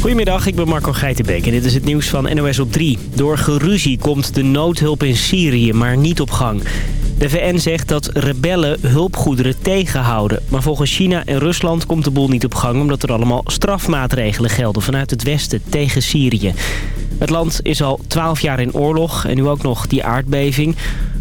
Goedemiddag, ik ben Marco Geitenbeek en dit is het nieuws van NOS op 3. Door geruzie komt de noodhulp in Syrië maar niet op gang. De VN zegt dat rebellen hulpgoederen tegenhouden. Maar volgens China en Rusland komt de boel niet op gang... omdat er allemaal strafmaatregelen gelden vanuit het westen tegen Syrië. Het land is al 12 jaar in oorlog en nu ook nog die aardbeving.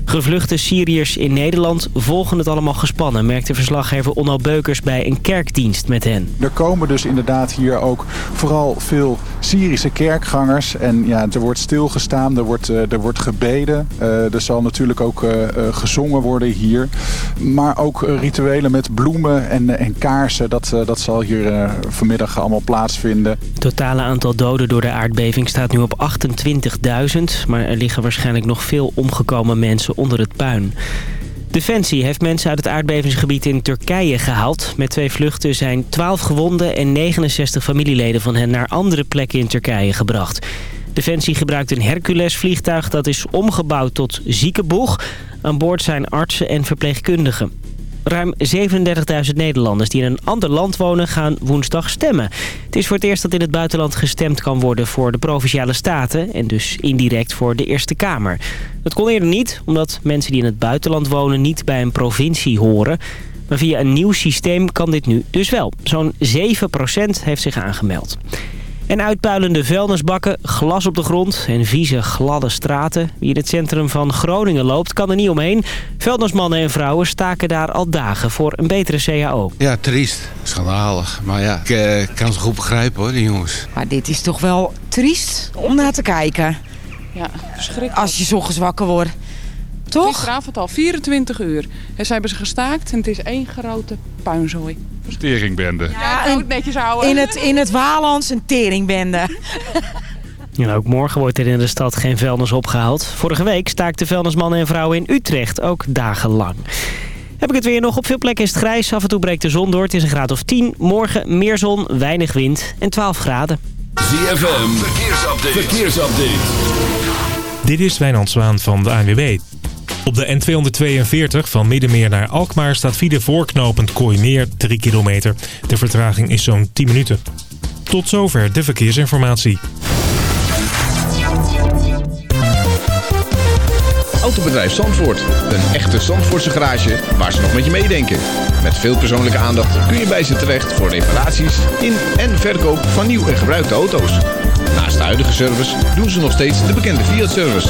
Gevluchte Syriërs in Nederland volgen het allemaal gespannen... merkte verslaggever Onno Beukers bij een kerkdienst met hen. Er komen dus inderdaad hier ook vooral veel Syrische kerkgangers. En ja, er wordt stilgestaan, er wordt, uh, er wordt gebeden. Uh, er zal natuurlijk ook uh, gezongen worden hier. Maar ook rituelen met bloemen en, en kaarsen, dat, dat zal hier vanmiddag allemaal plaatsvinden. Het totale aantal doden door de aardbeving staat nu op 28.000. Maar er liggen waarschijnlijk nog veel omgekomen mensen onder het puin. Defensie heeft mensen uit het aardbevingsgebied in Turkije gehaald. Met twee vluchten zijn 12 gewonden en 69 familieleden van hen naar andere plekken in Turkije gebracht. Defensie gebruikt een Hercules-vliegtuig dat is omgebouwd tot ziekenboeg. Aan boord zijn artsen en verpleegkundigen. Ruim 37.000 Nederlanders die in een ander land wonen gaan woensdag stemmen. Het is voor het eerst dat in het buitenland gestemd kan worden voor de Provinciale Staten... en dus indirect voor de Eerste Kamer. Dat kon eerder niet, omdat mensen die in het buitenland wonen niet bij een provincie horen... Maar via een nieuw systeem kan dit nu dus wel. Zo'n 7% heeft zich aangemeld. En uitpuilende vuilnisbakken, glas op de grond en vieze gladde straten. Wie in het centrum van Groningen loopt, kan er niet omheen. Vuilnismannen en vrouwen staken daar al dagen voor een betere CAO. Ja, triest. Schandalig. Maar ja, ik eh, kan ze goed begrijpen hoor, die jongens. Maar dit is toch wel triest om naar te kijken. Ja, verschrikkelijk. Als je ochtends wakker wordt. Toch? Gisteravond al 24 uur. En ze hebben ze gestaakt en het is één grote puinzooi. Teringbende. Ja, en netjes houden. In het, in het Waalands een teringbende. Ja, ook morgen wordt er in de stad geen vuilnis opgehaald. Vorige week staakten vuilnismannen en vrouwen in Utrecht ook dagenlang. Heb ik het weer nog. Op veel plekken is het grijs. Af en toe breekt de zon door. Het is een graad of 10. Morgen meer zon, weinig wind en 12 graden. ZFM, verkeersupdate. verkeersupdate. Dit is Wijnand Zwaan van de ANWB. Op de N242 van Middenmeer naar Alkmaar staat file voorknopend Kooimeer 3 kilometer. De vertraging is zo'n 10 minuten. Tot zover de verkeersinformatie. Autobedrijf Zandvoort. Een echte Zandvoortse garage waar ze nog met je meedenken. Met veel persoonlijke aandacht kun je bij ze terecht voor reparaties in en verkoop van nieuw en gebruikte auto's. Naast de huidige service doen ze nog steeds de bekende Fiat-service.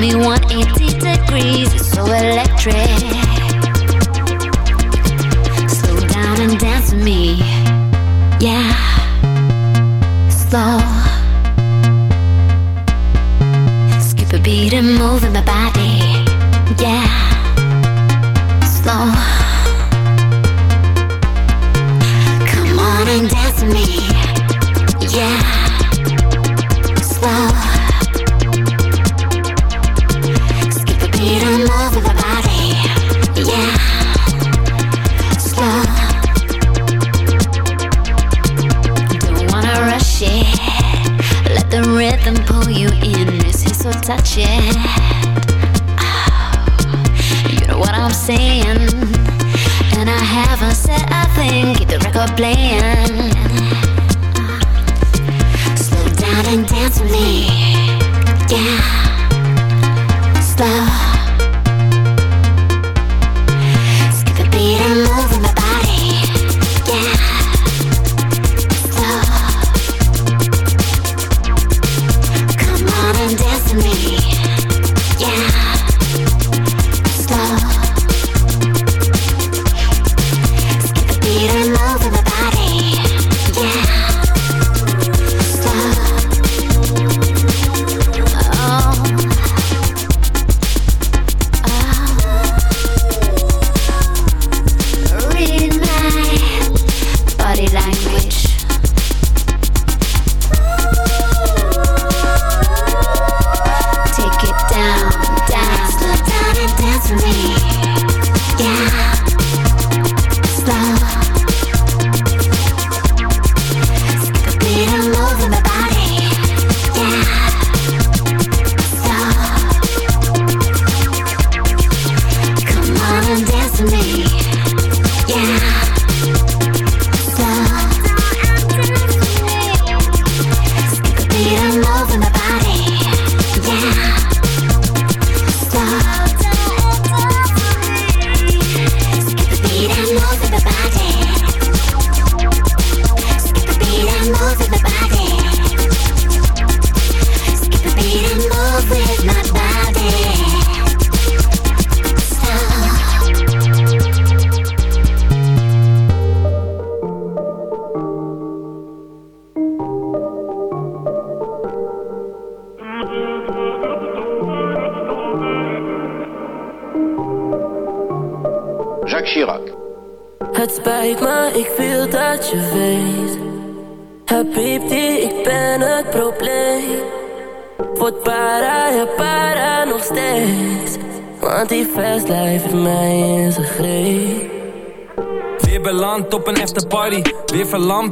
Me 180 degrees. It's so electric. Slow down and dance with me. Yeah. Slow. Skip a beat and move in my body. Yeah. Slow. to me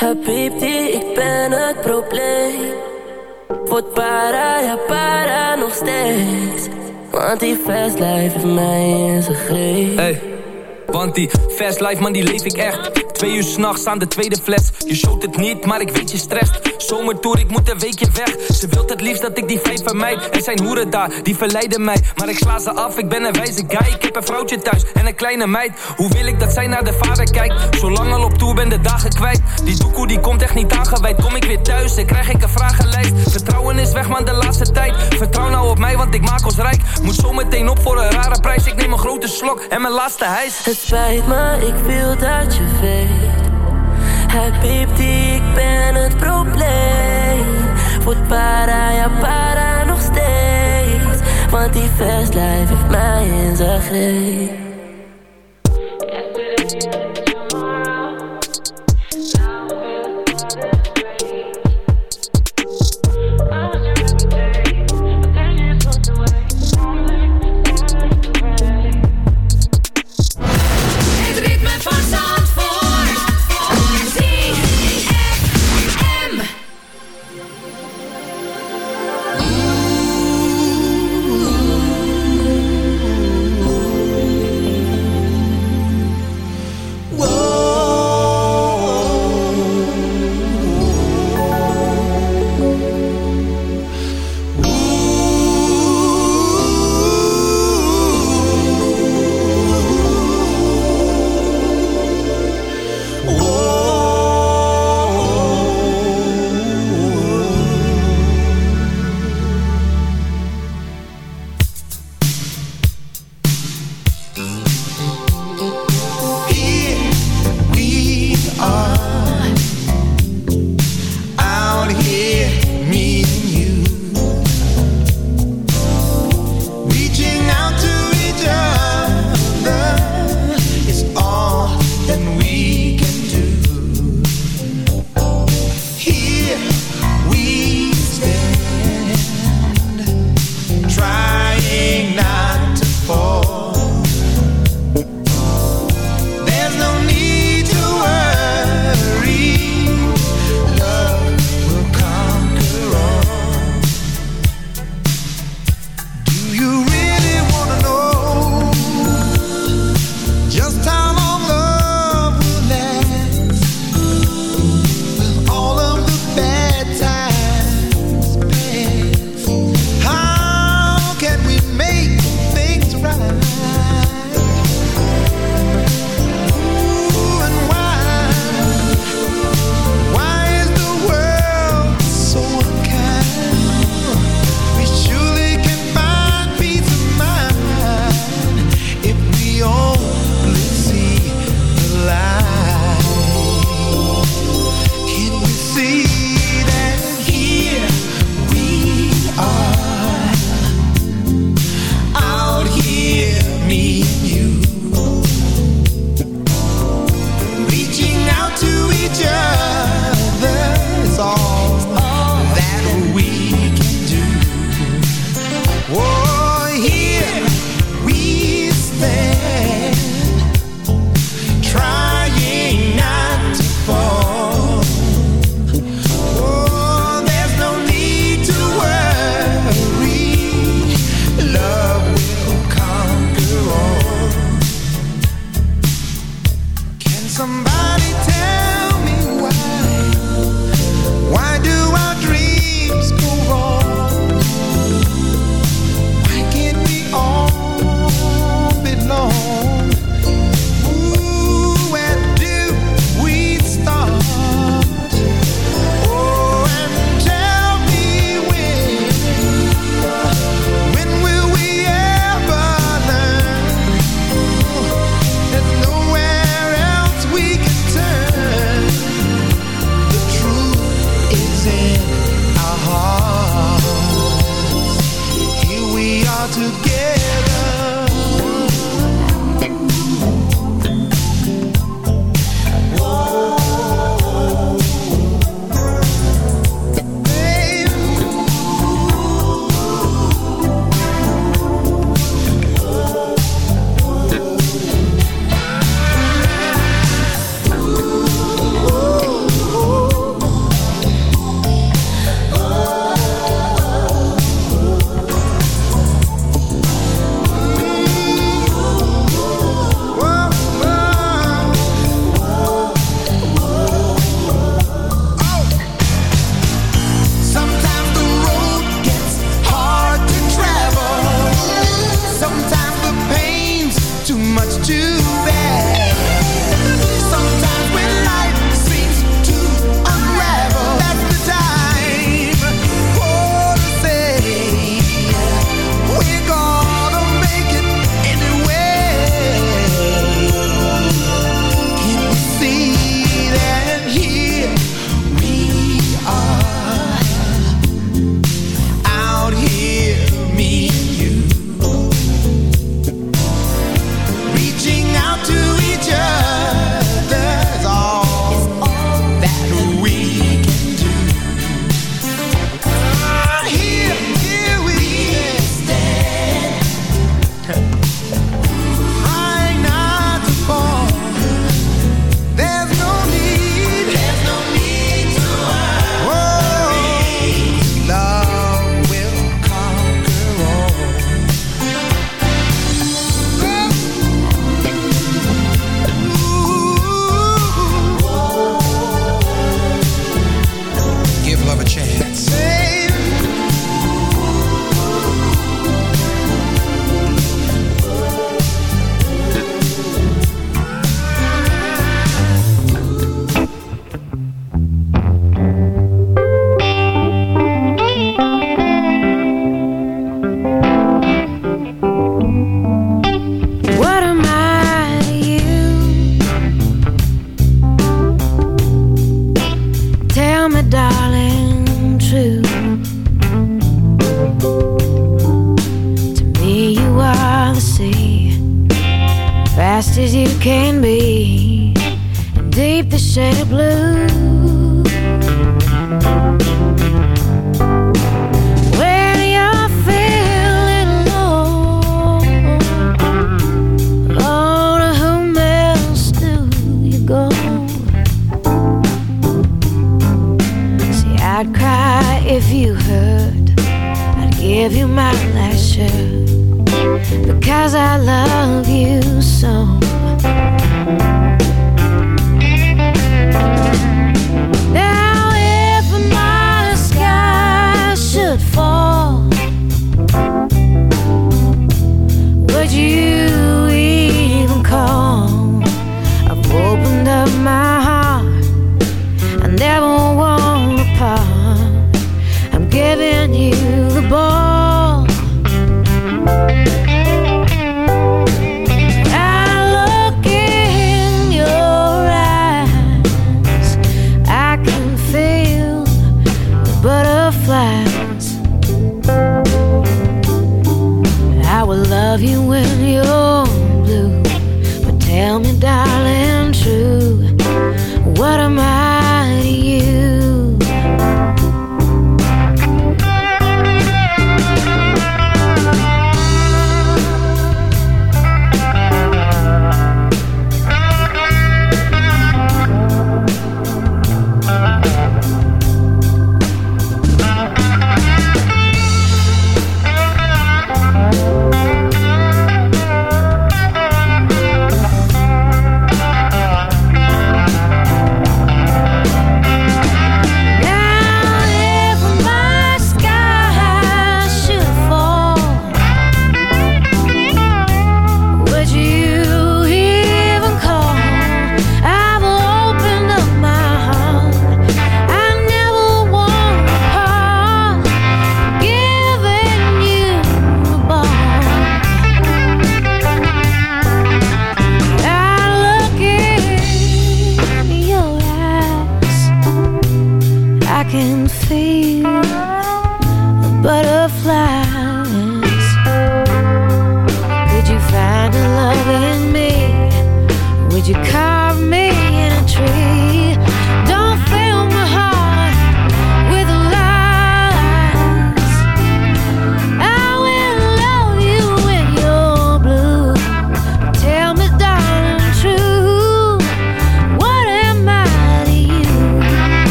Habibti, ik ben het probleem. Word para, ja para nog steeds. Want die fast life heeft mij in zijn greep. Hey, want die fast life man die leef ik echt. Twee uur s'nachts aan de tweede fles. Je showt het niet, maar ik weet je strest. Zomertour, ik moet een weekje weg. Ze wilt het liefst dat ik die feit vermijd. Er zijn hoeren daar, die verleiden mij. Maar ik sla ze af, ik ben een wijze guy. Ik heb een vrouwtje thuis en een kleine meid. Hoe wil ik dat zij naar de vader kijkt? Zolang al op tour ben de dagen kwijt. Die doekoe die komt echt niet aangeweid. Kom ik weer thuis, dan krijg ik een vragenlijst. Vertrouwen is weg, man, de laatste tijd. Vertrouw nou op mij, want ik maak ons rijk. Moet zo meteen op voor een rare prijs. Ik neem een grote slok en mijn laatste hijs. Het spijt me, ik wil dat je weet. Habibti, ik ben het probleem. Voet para, ja para nog steeds. Want die fast life heeft mij in zijn greep. if you hurt, I'd give you my last shirt because I love you so much.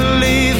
Believe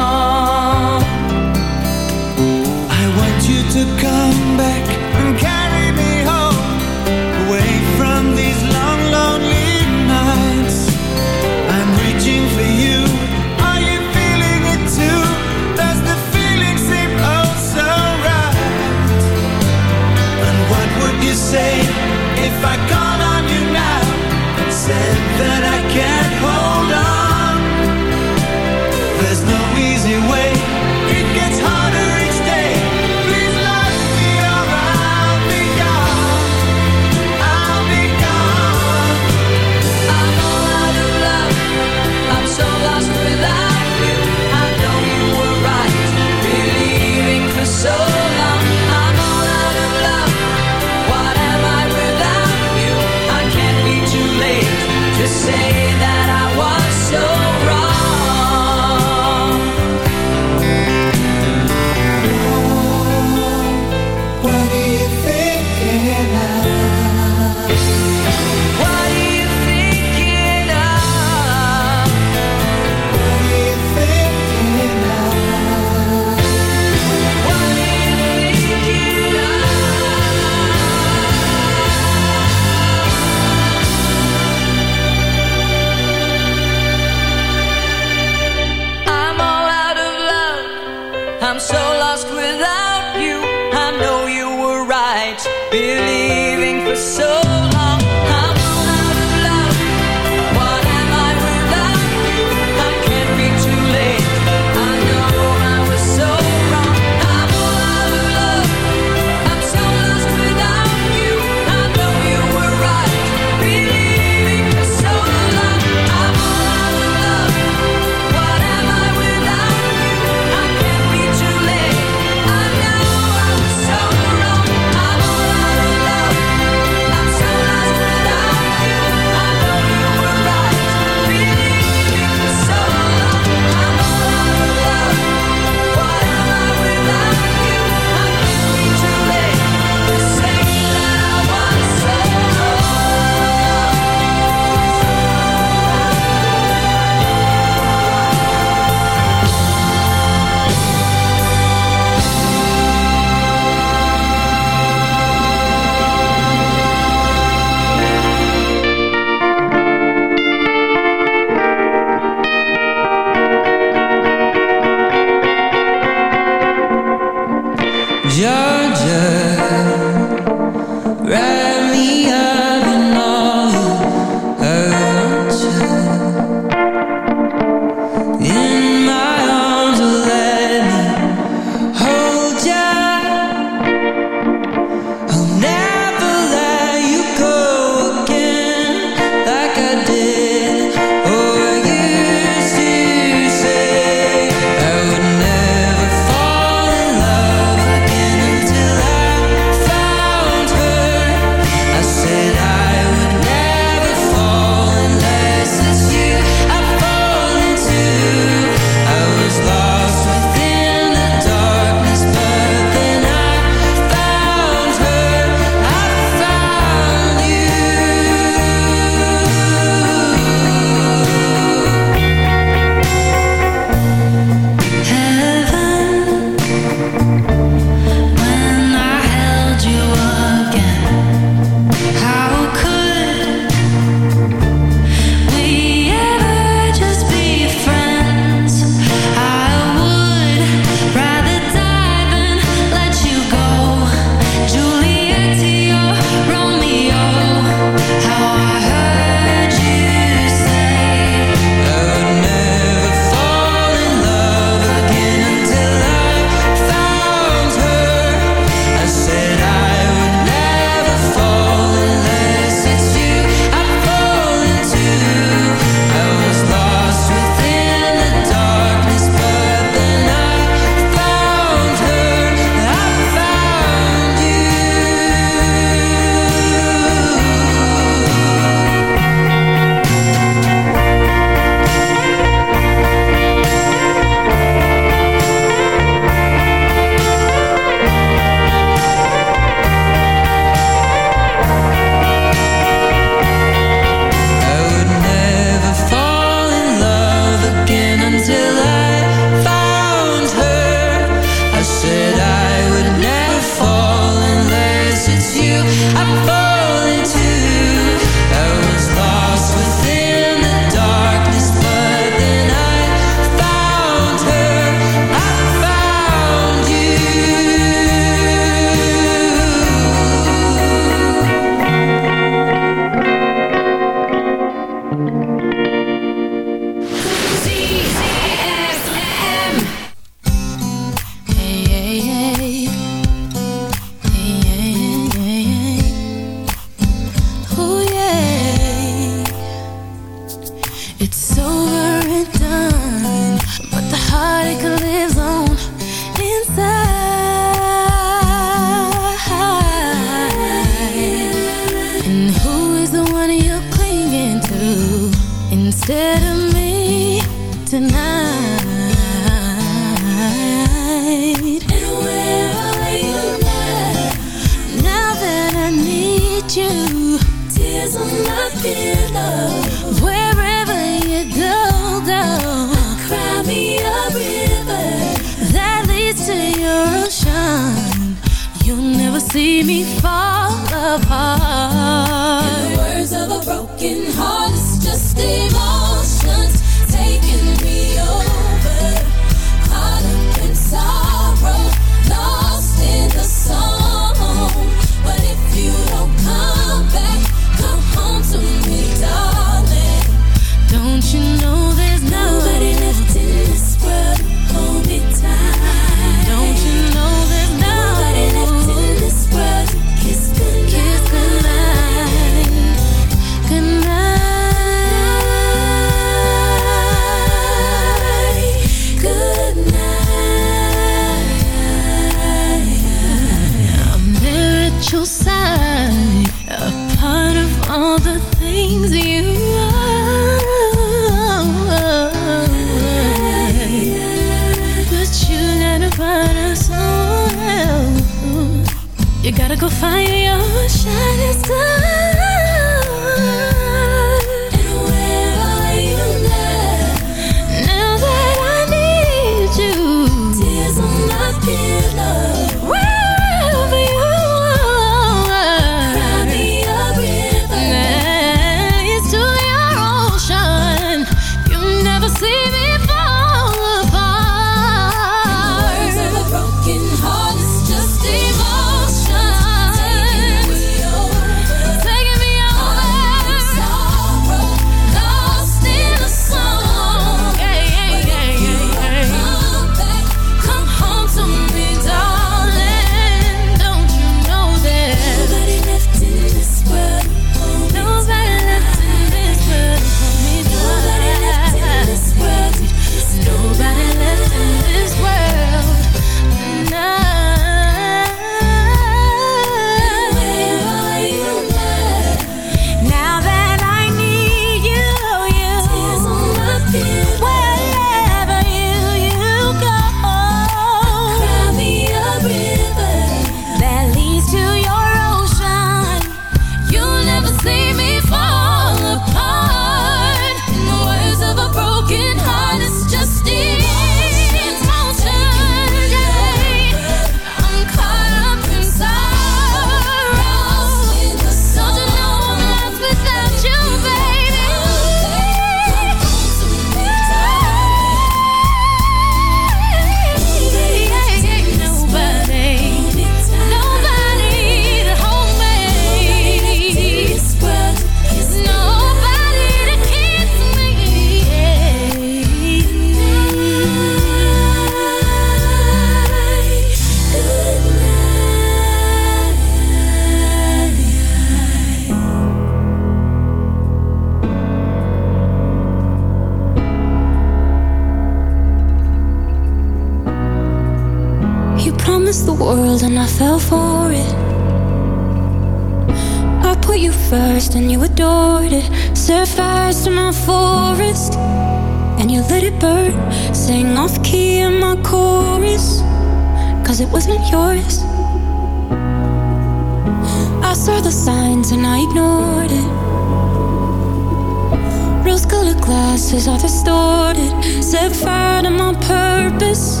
kiss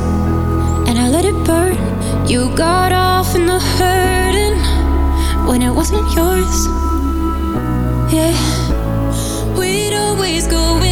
and I let it burn. You got off in the hurting when it wasn't yours. Yeah, we'd always go in.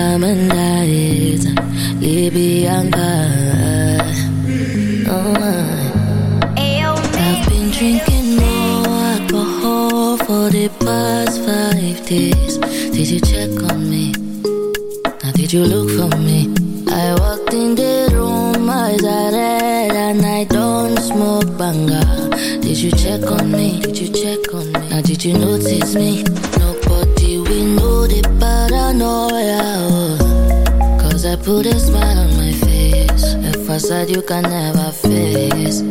diamond eyes Libyan blood oh. oh. I've been drinking more alcohol For the past five days Did you check on me? Now did you look for me? I walked in the room, eyes are red And I don't smoke banga Did you check on me? Did you check on me? Now did you notice me? out Cause I put a smile on my face. A facade you can never face.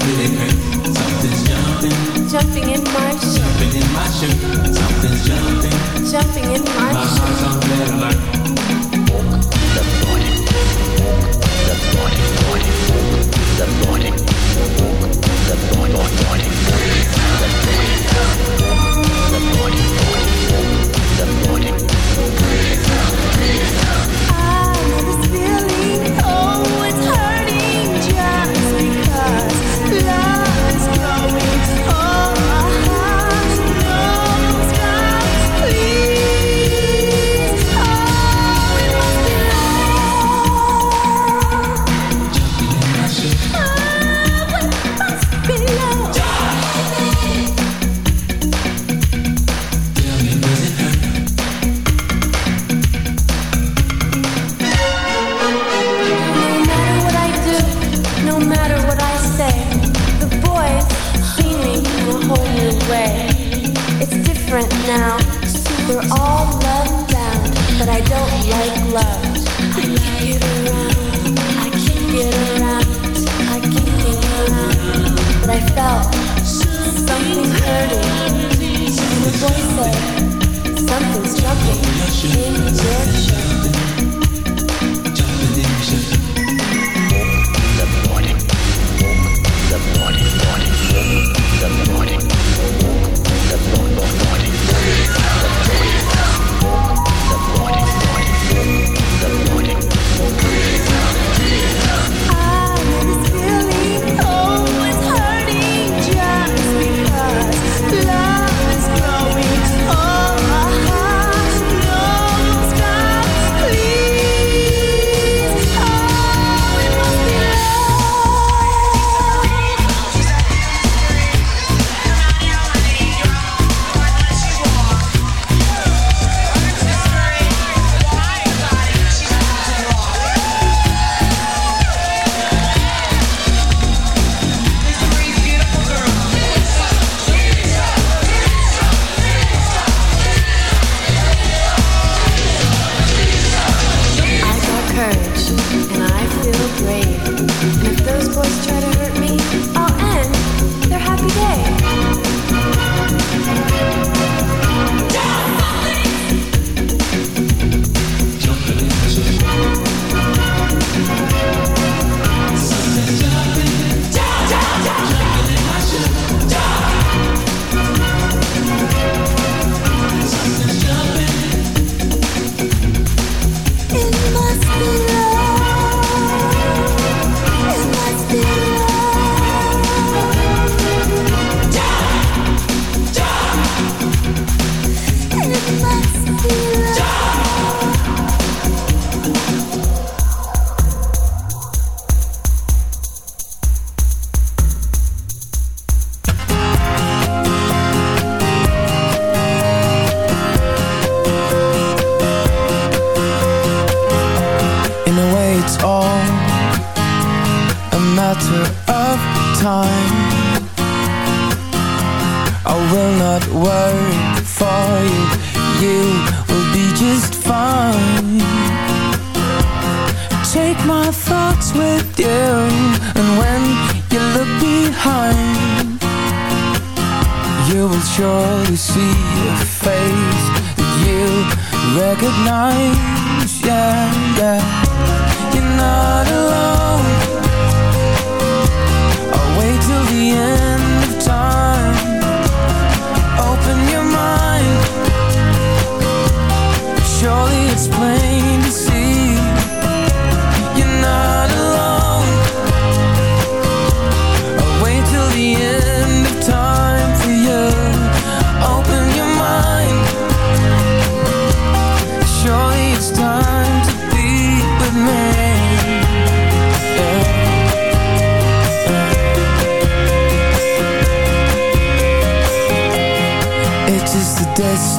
really jumping. In my shoe. Jumping in my shoe. Jumping. In my, shoe. behind. You will surely see a face that you recognize. Yeah, yeah. You're not alone. I'll wait till the end of time. Open your mind. Surely it's plain.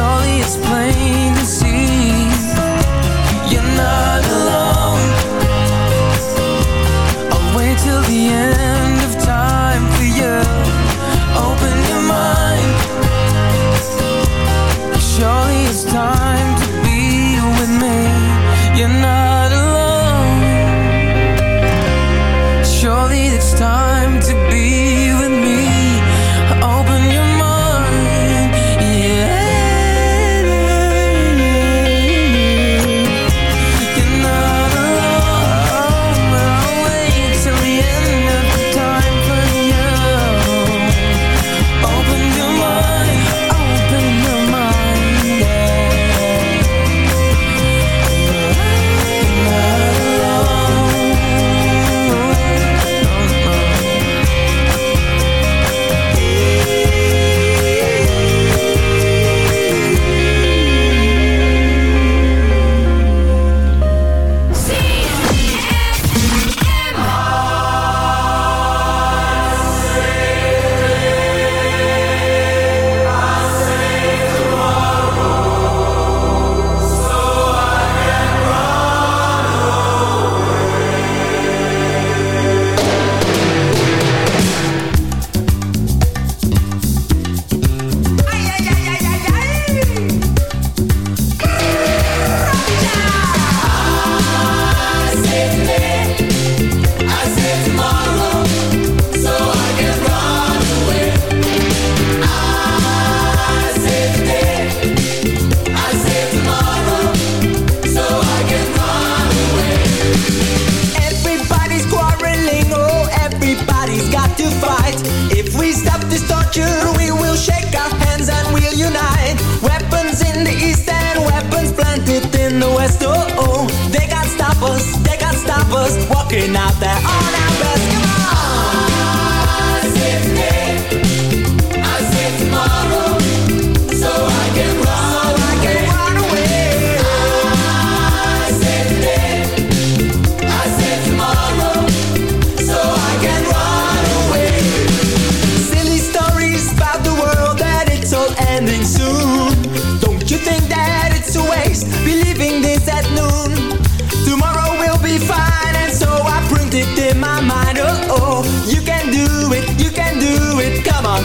surely it's plain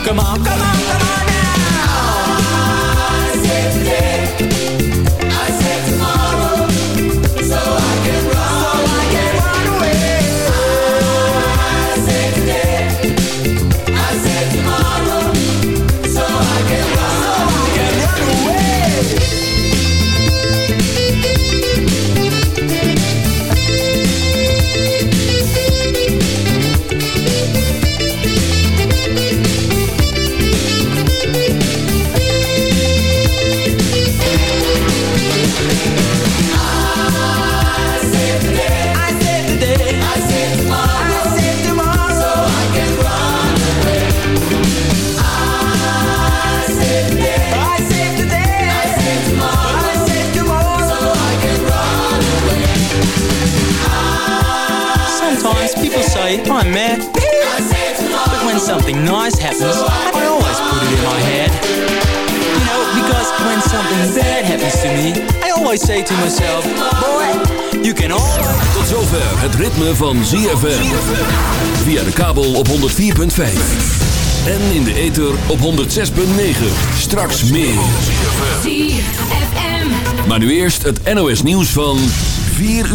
come on, come on. Something nice happens, I always put it in my head. You know, because when something bad happens to me, I always say to myself, boy, you can always... Tot zover het ritme van ZFM. Via de kabel op 104.5. En in de ether op 106.9. Straks meer. ZFM. Maar nu eerst het NOS nieuws van 4 uur.